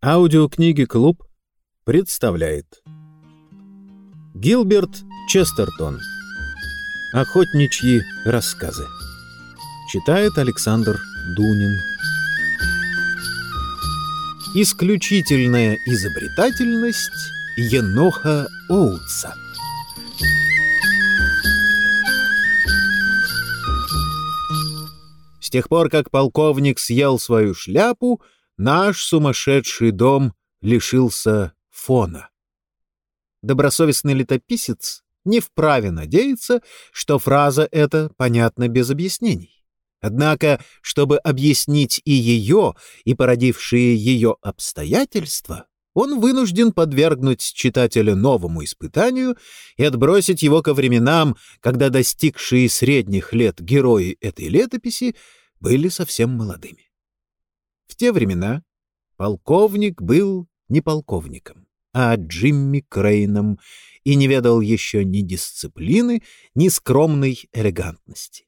Аудиокниги «Клуб» представляет Гилберт Честертон. Охотничьи рассказы Читает Александр Дунин. Исключительная изобретательность Еноха Оутса. С тех пор, как полковник съел свою шляпу, наш сумасшедший дом лишился фона. Добросовестный летописец не вправе надеяться, что фраза эта понятна без объяснений. Однако, чтобы объяснить и ее, и породившие ее обстоятельства, он вынужден подвергнуть читателя новому испытанию и отбросить его ко временам, когда достигшие средних лет герои этой летописи были совсем молодыми. В те времена полковник был не полковником, а Джимми Крейном и не ведал еще ни дисциплины, ни скромной элегантности.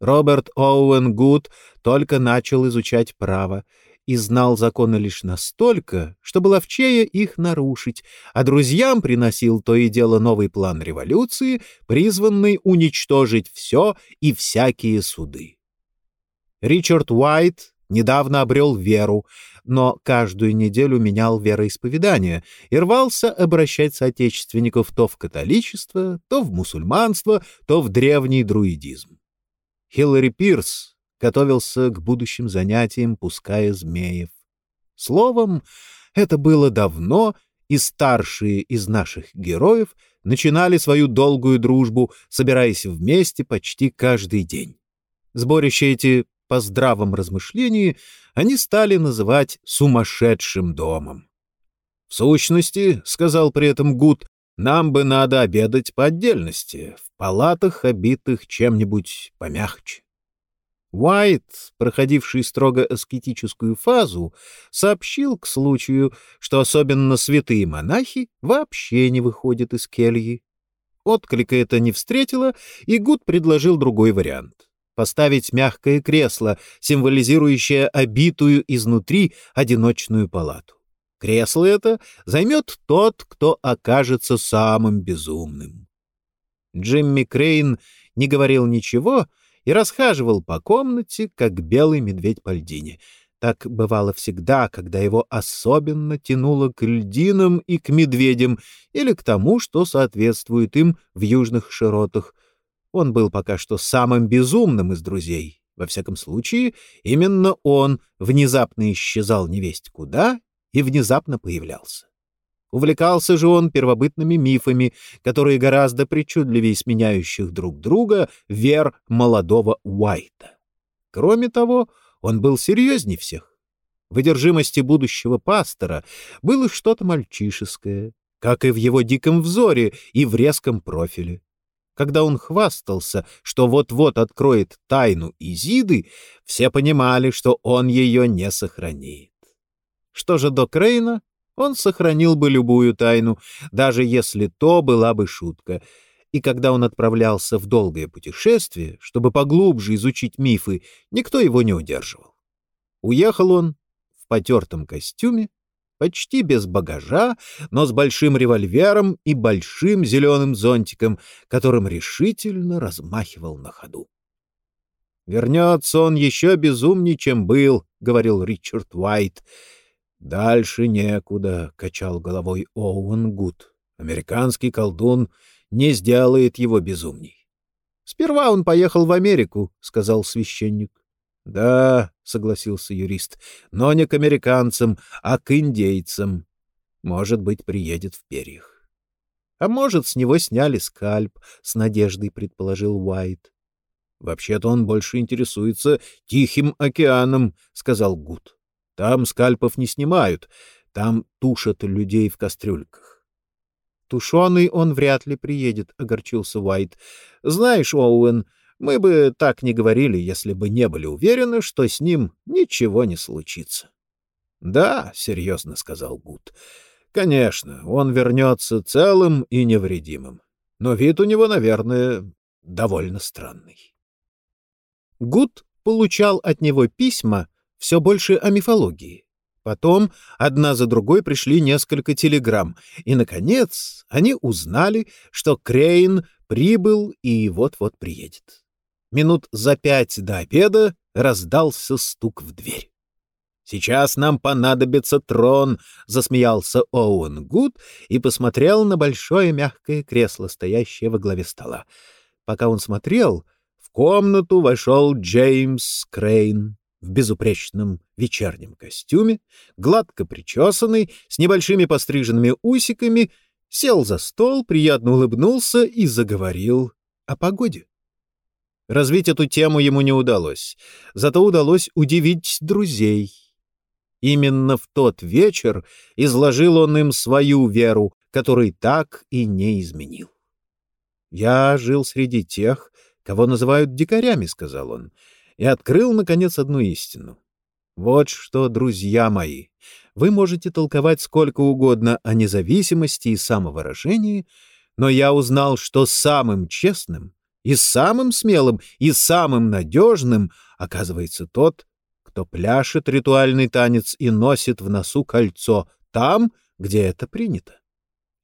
Роберт Оуэн Гуд только начал изучать право и знал законы лишь настолько, чтобы ловчее их нарушить, а друзьям приносил то и дело новый план революции, призванный уничтожить все и всякие суды. Ричард Уайт недавно обрел веру, но каждую неделю менял вероисповедание и рвался обращать соотечественников то в католичество, то в мусульманство, то в древний друидизм. Хиллари Пирс готовился к будущим занятиям, пуская змеев. Словом, это было давно, и старшие из наших героев начинали свою долгую дружбу, собираясь вместе почти каждый день. Сборища эти по здравом размышлении они стали называть «сумасшедшим домом». «В сущности, — сказал при этом Гуд, — нам бы надо обедать по отдельности, в палатах, обитых чем-нибудь помягче». Уайт, проходивший строго аскетическую фазу, сообщил к случаю, что особенно святые монахи вообще не выходят из кельи. Отклика это не встретило, и Гуд предложил другой вариант поставить мягкое кресло, символизирующее обитую изнутри одиночную палату. Кресло это займет тот, кто окажется самым безумным. Джимми Крейн не говорил ничего и расхаживал по комнате, как белый медведь по льдине. Так бывало всегда, когда его особенно тянуло к льдинам и к медведям или к тому, что соответствует им в южных широтах — он был пока что самым безумным из друзей. Во всяком случае, именно он внезапно исчезал невесть куда и внезапно появлялся. Увлекался же он первобытными мифами, которые гораздо причудливее сменяющих друг друга вер молодого Уайта. Кроме того, он был серьезней всех. В одержимости будущего пастора было что-то мальчишеское, как и в его диком взоре и в резком профиле. Когда он хвастался, что вот-вот откроет тайну Изиды, все понимали, что он ее не сохранит. Что же до Крейна, он сохранил бы любую тайну, даже если то была бы шутка. И когда он отправлялся в долгое путешествие, чтобы поглубже изучить мифы, никто его не удерживал. Уехал он в потертом костюме, почти без багажа, но с большим револьвером и большим зеленым зонтиком, которым решительно размахивал на ходу. «Вернется он еще безумнее, чем был», — говорил Ричард Уайт. «Дальше некуда», — качал головой Оуэн Гуд. «Американский колдун не сделает его безумней». «Сперва он поехал в Америку», — сказал священник. Да, согласился юрист, но не к американцам, а к индейцам. Может быть, приедет в перьях. А может, с него сняли скальп, с надеждой предположил Уайт. Вообще-то он больше интересуется Тихим океаном, сказал Гуд. Там скальпов не снимают, там тушат людей в кастрюльках. Тушеный он вряд ли приедет, огорчился Уайт. Знаешь, Оуэн, мы бы так не говорили, если бы не были уверены, что с ним ничего не случится. — Да, — серьезно сказал Гуд. — Конечно, он вернется целым и невредимым. Но вид у него, наверное, довольно странный. Гуд получал от него письма все больше о мифологии. Потом одна за другой пришли несколько телеграмм, и, наконец, они узнали, что Крейн прибыл и вот-вот приедет. Минут за пять до обеда раздался стук в дверь. «Сейчас нам понадобится трон», — засмеялся Оуэн Гуд и посмотрел на большое мягкое кресло, стоящее во главе стола. Пока он смотрел, в комнату вошел Джеймс Крейн в безупречном вечернем костюме, гладко причесанный, с небольшими постриженными усиками, сел за стол, приятно улыбнулся и заговорил о погоде. Развить эту тему ему не удалось, зато удалось удивить друзей. Именно в тот вечер изложил он им свою веру, которой так и не изменил. «Я жил среди тех, кого называют дикарями», — сказал он, — и открыл, наконец, одну истину. Вот что, друзья мои, вы можете толковать сколько угодно о независимости и самовыражении, но я узнал, что самым честным и самым смелым и самым надежным оказывается тот, кто пляшет ритуальный танец и носит в носу кольцо там, где это принято.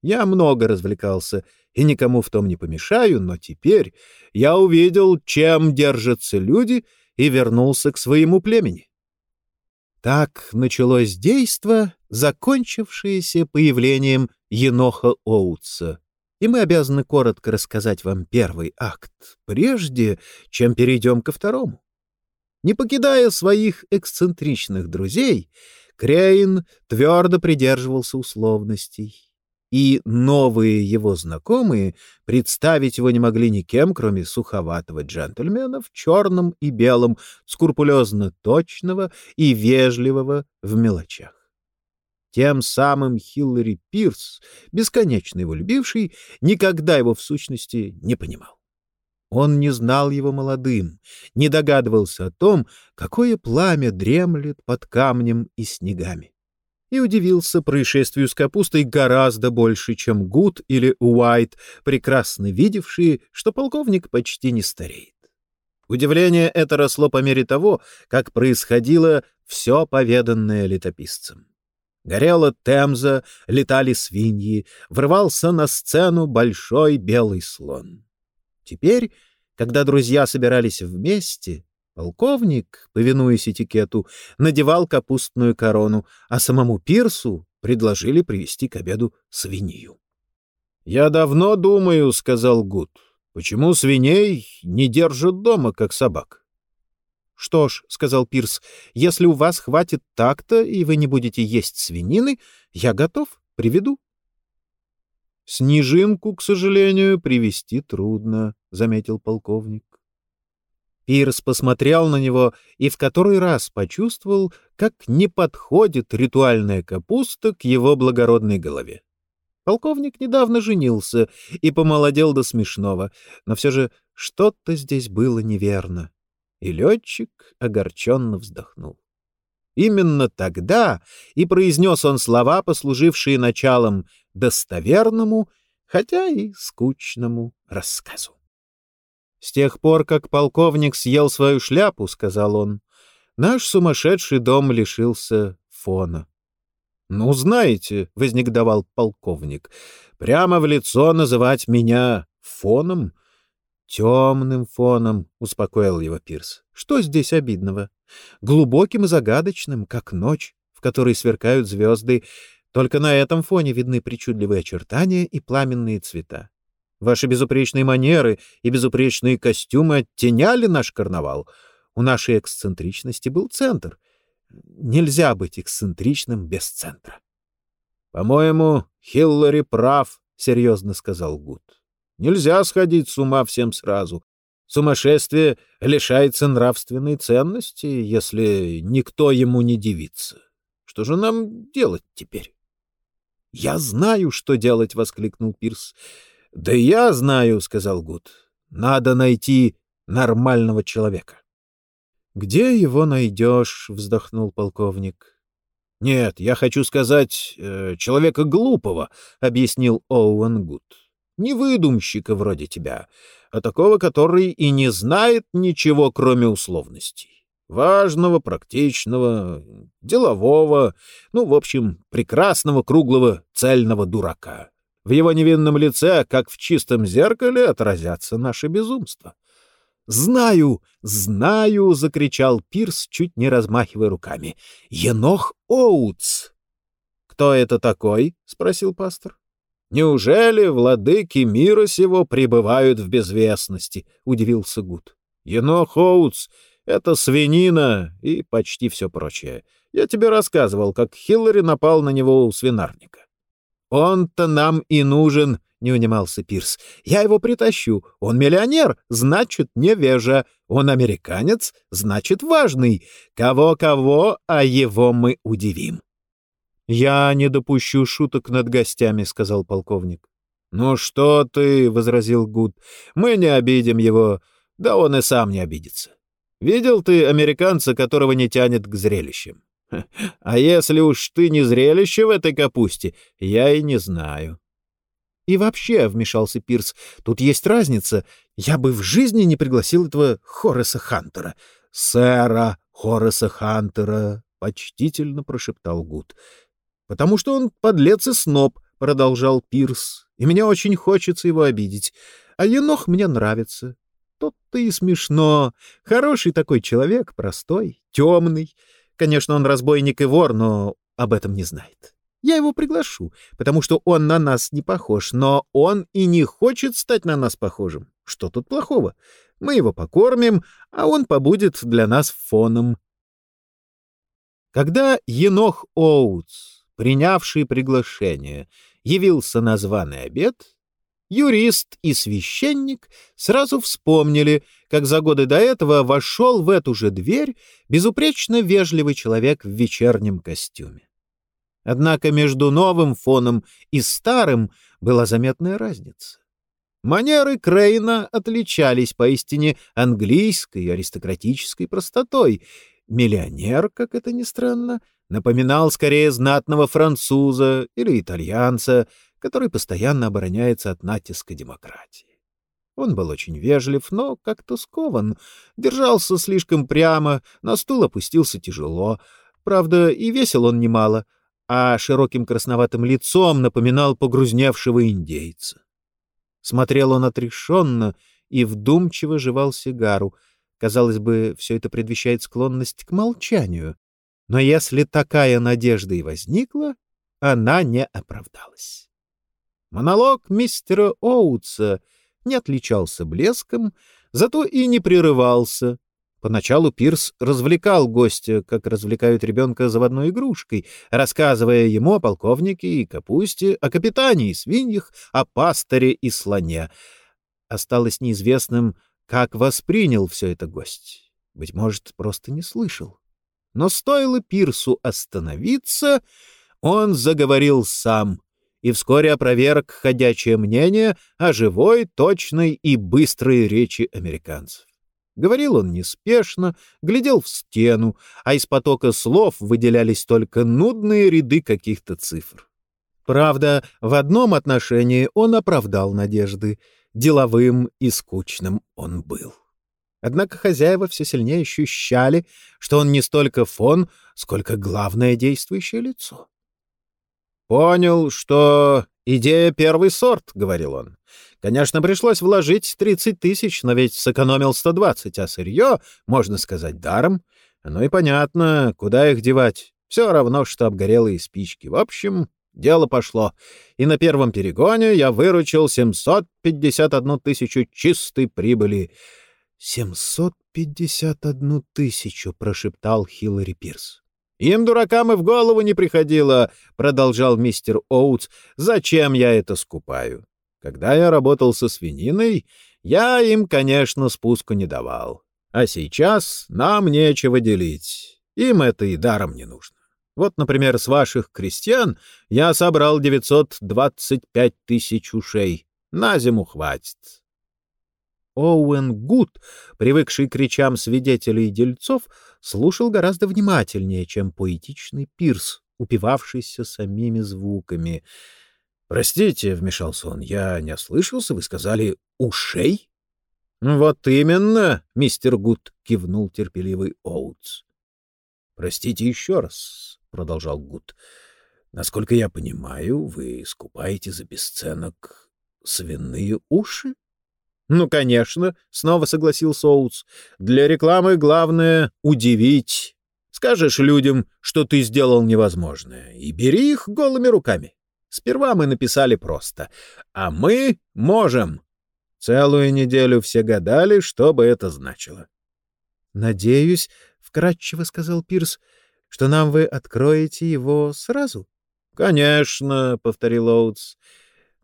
Я много развлекался и никому в том не помешаю, но теперь я увидел, чем держатся люди — и вернулся к своему племени. Так началось действо, закончившееся появлением Еноха Оутса. И мы обязаны коротко рассказать вам первый акт, прежде чем перейдем ко второму. Не покидая своих эксцентричных друзей, Крейн твердо придерживался условностей и новые его знакомые представить его не могли никем, кроме суховатого джентльмена в черном и белом, скрупулезно точного и вежливого в мелочах. Тем самым Хиллари Пирс, бесконечно его любивший, никогда его в сущности не понимал. Он не знал его молодым, не догадывался о том, какое пламя дремлет под камнем и снегами и удивился происшествию с капустой гораздо больше, чем Гуд или Уайт, прекрасно видевшие, что полковник почти не стареет. Удивление это росло по мере того, как происходило все поведанное летописцем. Горела Темза, летали свиньи, врывался на сцену большой белый слон. Теперь, когда друзья собирались вместе, Полковник, повинуясь этикету, надевал капустную корону, а самому Пирсу предложили привести к обеду свинью. «Я давно думаю, — сказал Гуд, — почему свиней не держат дома, как собак?» «Что ж, — сказал Пирс, — если у вас хватит такта, и вы не будете есть свинины, я готов, приведу». «Снежинку, к сожалению, привести трудно», — заметил полковник. Пирс посмотрел на него и в который раз почувствовал, как не подходит ритуальная капуста к его благородной голове. Полковник недавно женился и помолодел до смешного, но все же что-то здесь было неверно. И летчик огорченно вздохнул. Именно тогда и произнес он слова, послужившие началом достоверному, хотя и скучному рассказу. С тех пор, как полковник съел свою шляпу, — сказал он, — наш сумасшедший дом лишился фона. — Ну, знаете, — вознегодовал полковник, — прямо в лицо называть меня фоном? — Темным фоном, — успокоил его Пирс. — Что здесь обидного? Глубоким и загадочным, как ночь, в которой сверкают звезды, только на этом фоне видны причудливые очертания и пламенные цвета. Ваши безупречные манеры и безупречные костюмы оттеняли наш карнавал. У нашей эксцентричности был центр. Нельзя быть эксцентричным без центра. — По-моему, Хиллари прав, — серьезно сказал Гуд. — Нельзя сходить с ума всем сразу. Сумасшествие лишается нравственной ценности, если никто ему не дивится. Что же нам делать теперь? — Я знаю, что делать, — воскликнул Пирс. Да я знаю, сказал Гуд. Надо найти нормального человека. Где его найдешь? вздохнул полковник. Нет, я хочу сказать э, человека глупого, объяснил Оуэн Гуд. Не выдумщика вроде тебя, а такого, который и не знает ничего, кроме условностей. Важного, практичного, делового, ну, в общем, прекрасного, круглого, цельного дурака. В его невинном лице, как в чистом зеркале, отразятся наши безумства. «Знаю, знаю!» — закричал Пирс, чуть не размахивая руками. «Енох Оутс!» «Кто это такой?» — спросил пастор. «Неужели владыки мира сего пребывают в безвестности?» — удивился Гуд. «Енох Оутс — это свинина и почти все прочее. Я тебе рассказывал, как Хиллари напал на него у свинарника». «Он-то нам и нужен», — не унимался Пирс. «Я его притащу. Он миллионер, значит, невежа. Он американец, значит, важный. Кого-кого, а его мы удивим». «Я не допущу шуток над гостями», — сказал полковник. «Ну что ты», — возразил Гуд, — «мы не обидим его, да он и сам не обидится. Видел ты американца, которого не тянет к зрелищам? А если уж ты не зрелище в этой капусте, я и не знаю». «И вообще», — вмешался Пирс, — «тут есть разница. Я бы в жизни не пригласил этого Хорреса Хантера». «Сэра Хорреса Хантера», — почтительно прошептал Гуд. «Потому что он подлец и сноб», — продолжал Пирс, — «и мне очень хочется его обидеть. А Енох мне нравится. Тот-то и смешно. Хороший такой человек, простой, темный. Конечно, он разбойник и вор, но об этом не знает. Я его приглашу, потому что он на нас не похож, но он и не хочет стать на нас похожим. Что тут плохого? Мы его покормим, а он побудет для нас фоном. Когда Енох Оутс, принявший приглашение, явился на званый обед, юрист и священник сразу вспомнили, как за годы до этого вошел в эту же дверь безупречно вежливый человек в вечернем костюме. Однако между новым фоном и старым была заметная разница. Манеры Крейна отличались поистине английской аристократической простотой. Миллионер, как это ни странно, напоминал скорее знатного француза или итальянца, который постоянно обороняется от натиска демократии. Он был очень вежлив, но как-то скован, держался слишком прямо, на стул опустился тяжело. Правда, и весил он немало — а широким красноватым лицом напоминал погрузневшего индейца. Смотрел он отрешенно и вдумчиво жевал сигару. Казалось бы, все это предвещает склонность к молчанию. Но если такая надежда и возникла, она не оправдалась. Монолог мистера Оутса не отличался блеском, зато и не прерывался, Поначалу Пирс развлекал гостя, как развлекают ребенка заводной игрушкой, рассказывая ему о полковнике и капусте, о капитане и свиньях, о пасторе и слоне. Осталось неизвестным, как воспринял все это гость. Быть может, просто не слышал. Но стоило Пирсу остановиться, он заговорил сам и вскоре опроверг ходячее мнение о живой, точной и быстрой речи американцев. Говорил он неспешно, глядел в стену, а из потока слов выделялись только нудные ряды каких-то цифр. Правда, в одном отношении он оправдал надежды. Деловым и скучным он был. Однако хозяева все сильнее ощущали, что он не столько фон, сколько главное действующее лицо. «Понял, что идея первый сорт», — говорил он. Конечно, пришлось вложить 30 тысяч, но ведь сэкономил 120, а сырье, можно сказать, даром. Ну и понятно, куда их девать. Все равно, что обгорелые спички. В общем, дело пошло. И на первом перегоне я выручил 751 тысячу чистой прибыли. «751 тысячу», — прошептал Хиллари Пирс. «Им, дуракам, и в голову не приходило», — продолжал мистер Оутс, — «зачем я это скупаю? Когда я работал со свининой, я им, конечно, спуску не давал. А сейчас нам нечего делить. Им это и даром не нужно. Вот, например, с ваших крестьян я собрал 925 тысяч ушей. На зиму хватит. Оуэн Гуд, привыкший к речам свидетелей и дельцов, слушал гораздо внимательнее, чем поэтичный пирс, упивавшийся самими звуками — «Простите», — вмешался он, — «я не ослышался, вы сказали «ушей»?» «Вот именно, мистер Гуд», — кивнул терпеливый Оутс. «Простите еще раз», — продолжал Гуд. «Насколько я понимаю, вы скупаете за бесценок свиные уши?» «Ну, конечно», — снова согласился Оутс. «Для рекламы главное — удивить. Скажешь людям, что ты сделал невозможное, и бери их голыми руками. Сперва мы написали просто «А мы можем». Целую неделю все гадали, что бы это значило. «Надеюсь», — вкратчиво сказал Пирс, — «что нам вы откроете его сразу». «Конечно», — повторил Оутс.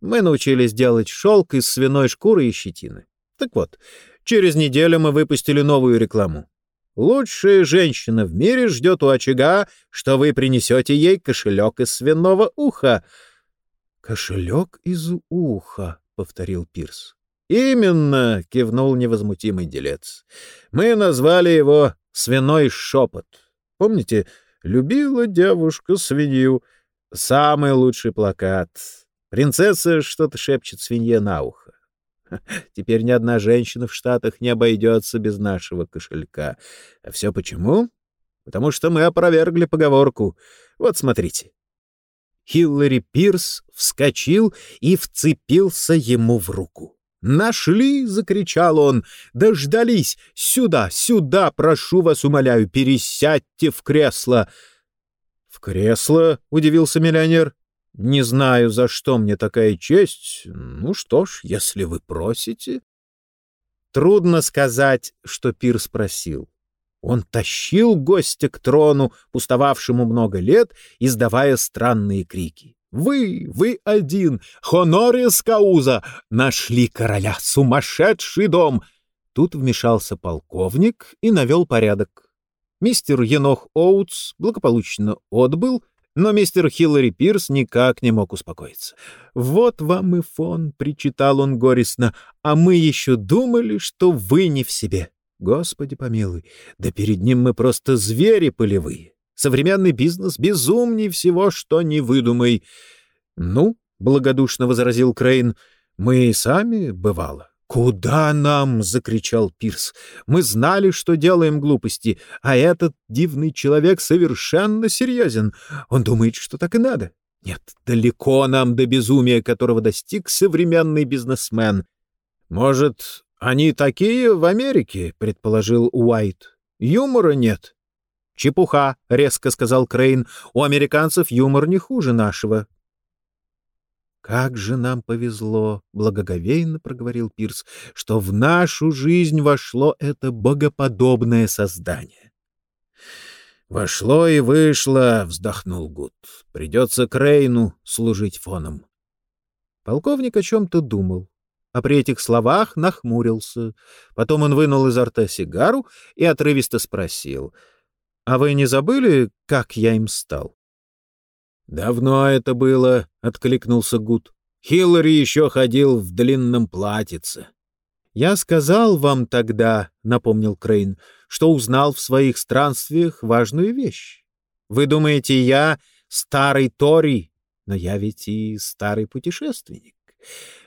«Мы научились делать шелк из свиной шкуры и щетины. Так вот, через неделю мы выпустили новую рекламу. Лучшая женщина в мире ждет у очага, что вы принесете ей кошелек из свиного уха». «Кошелек из уха», — повторил Пирс. «Именно!» — кивнул невозмутимый делец. «Мы назвали его «Свиной шепот». Помните, любила девушка свинью. Самый лучший плакат. Принцесса что-то шепчет свинье на ухо. Теперь ни одна женщина в Штатах не обойдется без нашего кошелька. А все почему? Потому что мы опровергли поговорку. Вот смотрите. Хиллари Пирс вскочил и вцепился ему в руку. «Нашли!» — закричал он. «Дождались! Сюда, сюда, прошу вас, умоляю, пересядьте в кресло!» «В кресло?» — удивился миллионер. «Не знаю, за что мне такая честь. Ну что ж, если вы просите...» Трудно сказать, что Пир спросил. Он тащил гостя к трону, пустовавшему много лет, издавая странные крики. Вы, вы один, Хонорис Кауза, нашли короля, сумасшедший дом!» Тут вмешался полковник и навел порядок. Мистер Енох Оутс благополучно отбыл, но мистер Хиллари Пирс никак не мог успокоиться. «Вот вам и фон», — причитал он горестно, — «а мы еще думали, что вы не в себе. Господи помилуй, да перед ним мы просто звери полевые». Современный бизнес безумней всего, что не выдумай. — Ну, — благодушно возразил Крейн, — мы и сами, бывало. «Куда нам?» — закричал Пирс. «Мы знали, что делаем глупости, а этот дивный человек совершенно серьезен. Он думает, что так и надо. Нет, далеко нам до безумия, которого достиг современный бизнесмен. Может, они такие в Америке?» — предположил Уайт. «Юмора нет». «Чепуха», — резко сказал Крейн. «У американцев юмор не хуже нашего». «Как же нам повезло», — благоговейно проговорил Пирс, «что в нашу жизнь вошло это богоподобное создание». «Вошло и вышло», — вздохнул Гуд. «Придется Крейну служить фоном». Полковник о чем-то думал, а при этих словах нахмурился. Потом он вынул изо рта сигару и отрывисто спросил — а вы не забыли, как я им стал? — Давно это было, — откликнулся Гуд. Хиллари еще ходил в длинном платьице. — Я сказал вам тогда, — напомнил Крейн, — что узнал в своих странствиях важную вещь. Вы думаете, я старый Тори, но я ведь и старый путешественник.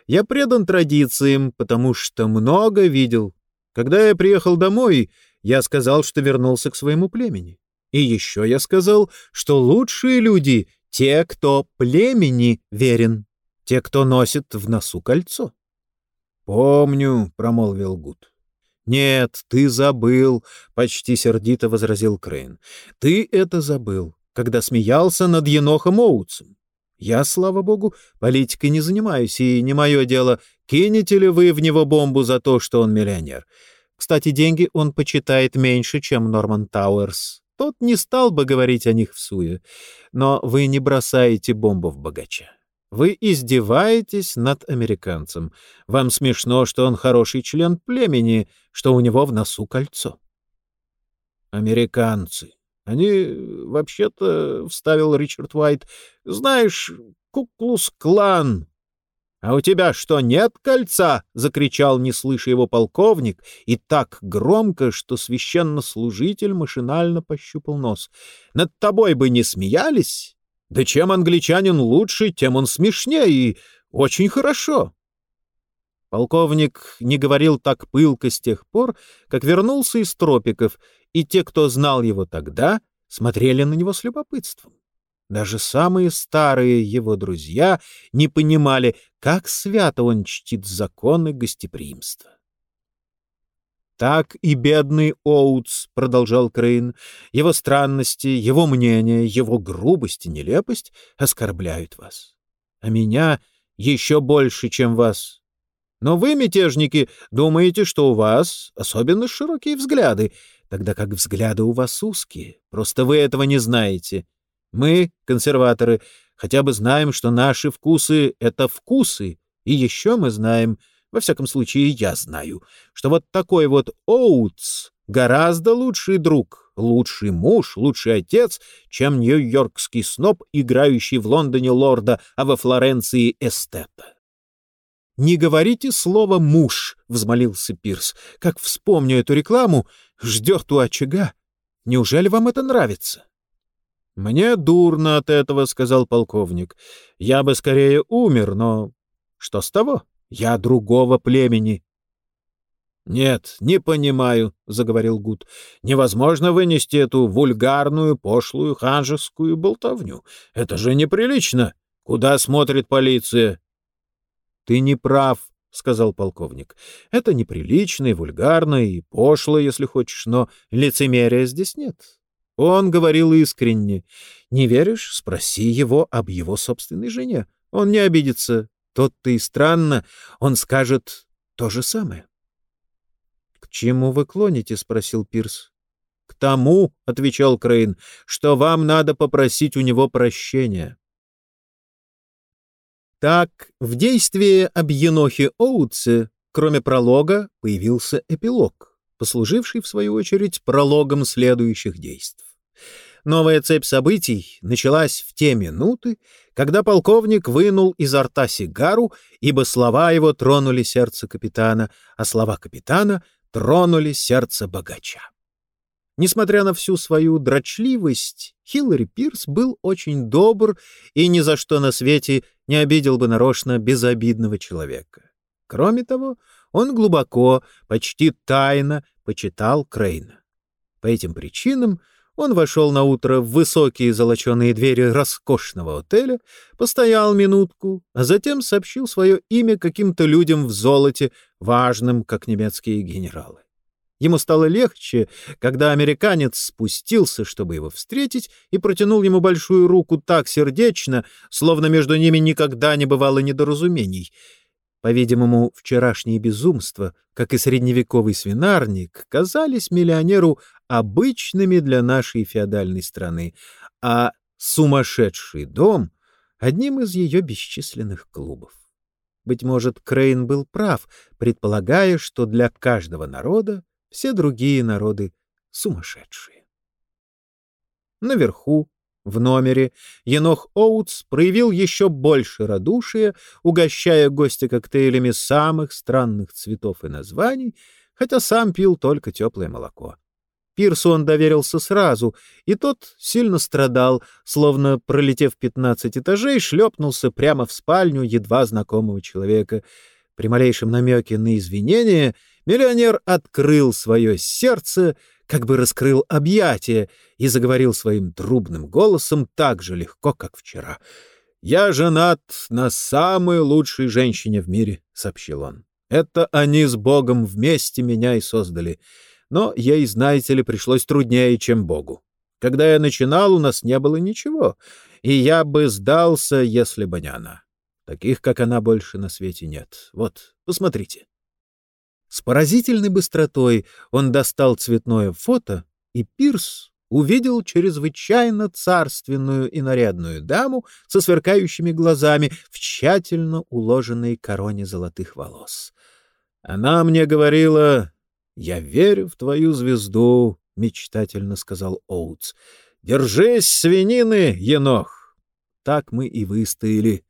Я предан традициям, потому что много видел. Когда я приехал домой, я сказал, что вернулся к своему племени. И еще я сказал, что лучшие люди — те, кто племени верен, те, кто носит в носу кольцо. — Помню, — промолвил Гуд. — Нет, ты забыл, — почти сердито возразил Крейн. — Ты это забыл, когда смеялся над Енохом Оутсом. Я, слава богу, политикой не занимаюсь, и не мое дело, кинете ли вы в него бомбу за то, что он миллионер. Кстати, деньги он почитает меньше, чем Норман Тауэрс. Тот не стал бы говорить о них в. Но вы не бросаете бомбу в богача. Вы издеваетесь над американцем. Вам смешно, что он хороший член племени, что у него в носу кольцо. Американцы. Они, вообще-то, — вставил Ричард Уайт, — знаешь, Куклус-клан «А у тебя что, нет кольца?» — закричал, не слыша его полковник, и так громко, что священнослужитель машинально пощупал нос. «Над тобой бы не смеялись? Да чем англичанин лучше, тем он смешнее, и очень хорошо». Полковник не говорил так пылко с тех пор, как вернулся из тропиков, и те, кто знал его тогда, смотрели на него с любопытством. Даже самые старые его друзья не понимали, как свято он чтит законы гостеприимства. «Так и бедный Оутс», — продолжал Крейн, — «его странности, его мнение, его грубость и нелепость оскорбляют вас. А меня еще больше, чем вас. Но вы, мятежники, думаете, что у вас особенно широкие взгляды, тогда как взгляды у вас узкие. Просто вы этого не знаете. Мы, консерваторы, хотя бы знаем, что наши вкусы — это вкусы, и еще мы знаем, во всяком случае я знаю, что вот такой вот Оутс гораздо лучший друг, лучший муж, лучший отец, чем нью-йоркский сноб, играющий в Лондоне лорда, а во Флоренции эстета. «Не говорите слово «муж», — взмолился Пирс. «Как вспомню эту рекламу, ждет у очага. Неужели вам это нравится?» «Мне дурно от этого», — сказал полковник. «Я бы скорее умер, но что с того? Я другого племени». «Нет, не понимаю», — заговорил Гуд. «Невозможно вынести эту вульгарную, пошлую, ханжескую болтовню. Это же неприлично. Куда смотрит полиция?» «Ты не прав», — сказал полковник. «Это неприлично и вульгарно, и пошло, если хочешь, но лицемерия здесь нет. Он говорил искренне. Не веришь? Спроси его об его собственной жене. Он не обидится. Тот-то и странно. Он скажет то же самое. — К чему вы клоните? — спросил Пирс. — К тому, — отвечал Крейн, — что вам надо попросить у него прощения. Так, в действии об Енохе Оутсе, кроме пролога, появился эпилог, послуживший, в свою очередь, прологом следующих действий. Новая цепь событий началась в те минуты, когда полковник вынул изо рта сигару, ибо слова его тронули сердце капитана, а слова капитана тронули сердце богача. Несмотря на всю свою дрочливость, Хиллари Пирс был очень добр и ни за что на свете не обидел бы нарочно безобидного человека. Кроме того, он глубоко, почти тайно почитал Крейна. По этим причинам он вошел на утро в высокие золоченые двери роскошного отеля, постоял минутку, а затем сообщил свое имя каким-то людям в золоте, важным, как немецкие генералы. Ему стало легче, когда американец спустился, чтобы его встретить, и протянул ему большую руку так сердечно, словно между ними никогда не бывало недоразумений. По-видимому, вчерашние безумства, как и средневековый свинарник, казались миллионеру обычными для нашей феодальной страны, а сумасшедший дом — одним из ее бесчисленных клубов. Быть может, Крейн был прав, предполагая, что для каждого народа все другие народы сумасшедшие. Наверху, в номере, Енох Оутс проявил еще больше радушия, угощая гостя коктейлями самых странных цветов и названий, хотя сам пил только теплое молоко. Пирсу он доверился сразу, и тот сильно страдал, словно, пролетев пятнадцать этажей, шлепнулся прямо в спальню едва знакомого человека. При малейшем намеке на извинение миллионер открыл свое сердце, как бы раскрыл объятия и заговорил своим трубным голосом так же легко, как вчера. «Я женат на самой лучшей женщине в мире», — сообщил он. «Это они с Богом вместе меня и создали» но ей, знаете ли, пришлось труднее, чем Богу. Когда я начинал, у нас не было ничего, и я бы сдался, если бы не она. Таких, как она, больше на свете нет. Вот, посмотрите. С поразительной быстротой он достал цветное фото, и Пирс увидел чрезвычайно царственную и нарядную даму со сверкающими глазами в тщательно уложенной короне золотых волос. Она мне говорила, «Я верю в твою звезду», — мечтательно сказал Оутс. «Держись, свинины, енох!» Так мы и выстояли.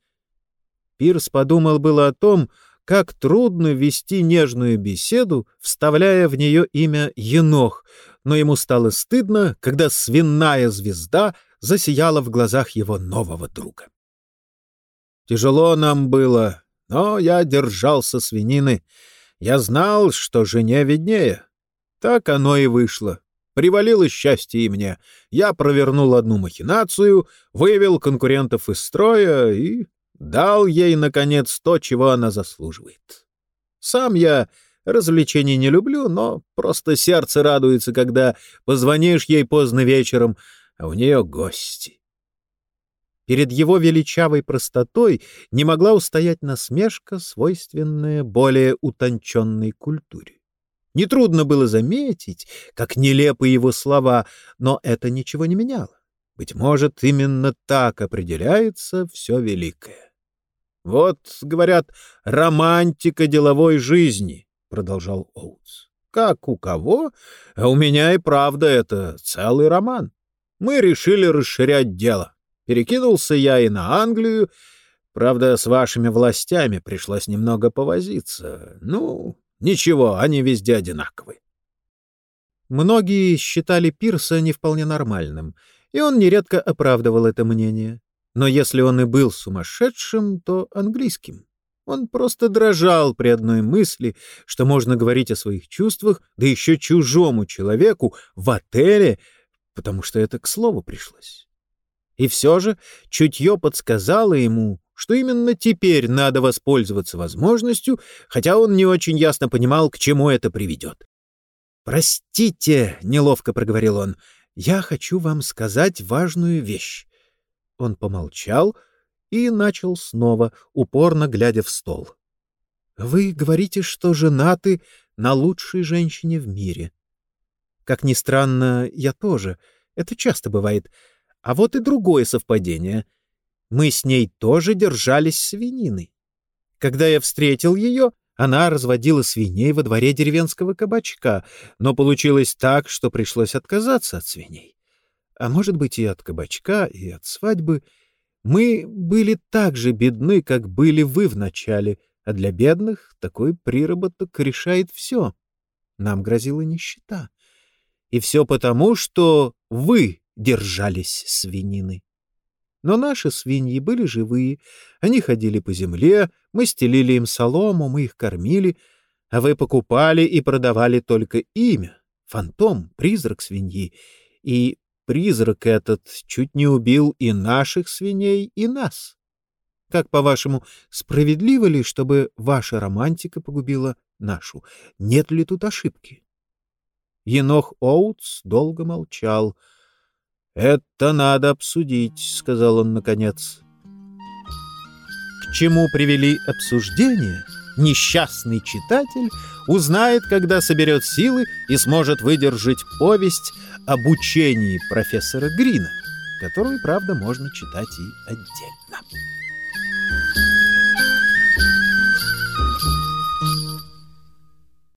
Пирс подумал было о том, как трудно вести нежную беседу, вставляя в нее имя Енох, но ему стало стыдно, когда свиная звезда засияла в глазах его нового друга. «Тяжело нам было, Но я держался свинины. Я знал, что жене виднее. Так оно и вышло. Привалило счастье и мне. Я провернул одну махинацию, вывел конкурентов из строя и дал ей, наконец, то, чего она заслуживает. Сам я развлечений не люблю, но просто сердце радуется, когда позвонишь ей поздно вечером, а у нее гости. Перед его величавой простотой не могла устоять насмешка, свойственная более утонченной культуре. Нетрудно было заметить, как нелепы его слова, но это ничего не меняло. Быть может, именно так определяется все великое. «Вот, говорят, романтика деловой жизни», — продолжал Оутс. «Как у кого? А у меня и правда это целый роман. Мы решили расширять дело. Перекинулся я и на Англию. Правда, с вашими властями пришлось немного повозиться. Ну, ничего, они везде одинаковы. Многие считали Пирса не вполне нормальным, и он нередко оправдывал это мнение. Но если он и был сумасшедшим, то английским. Он просто дрожал при одной мысли, что можно говорить о своих чувствах, да еще чужому человеку в отеле, потому что это к слову пришлось. И все же чутье подсказало ему, что именно теперь надо воспользоваться возможностью, хотя он не очень ясно понимал, к чему это приведет. «Простите», — неловко проговорил он, — «я хочу вам сказать важную вещь». Он помолчал и начал снова, упорно глядя в стол. «Вы говорите, что женаты на лучшей женщине в мире. Как ни странно, я тоже. Это часто бывает. А вот и другое совпадение. Мы с ней тоже держались свинины. Когда я встретил ее, она разводила свиней во дворе деревенского кабачка, но получилось так, что пришлось отказаться от свиней. А может быть, и от кабачка, и от свадьбы. Мы были так же бедны, как были вы вначале, а для бедных такой приработок решает все. Нам грозила нищета. И все потому, что вы держались свинины. Но наши свиньи были живые, они ходили по земле, мы стелили им солому, мы их кормили, а вы покупали и продавали только имя, фантом, призрак свиньи, и призрак этот чуть не убил и наших свиней, и нас. Как, по-вашему, справедливо ли, чтобы ваша романтика погубила нашу? Нет ли тут ошибки? Енох Оутс долго молчал — «Это надо обсудить», — сказал он наконец. К чему привели обсуждения, несчастный читатель узнает, когда соберет силы и сможет выдержать повесть об учении профессора Грина, которую, правда, можно читать и отдельно.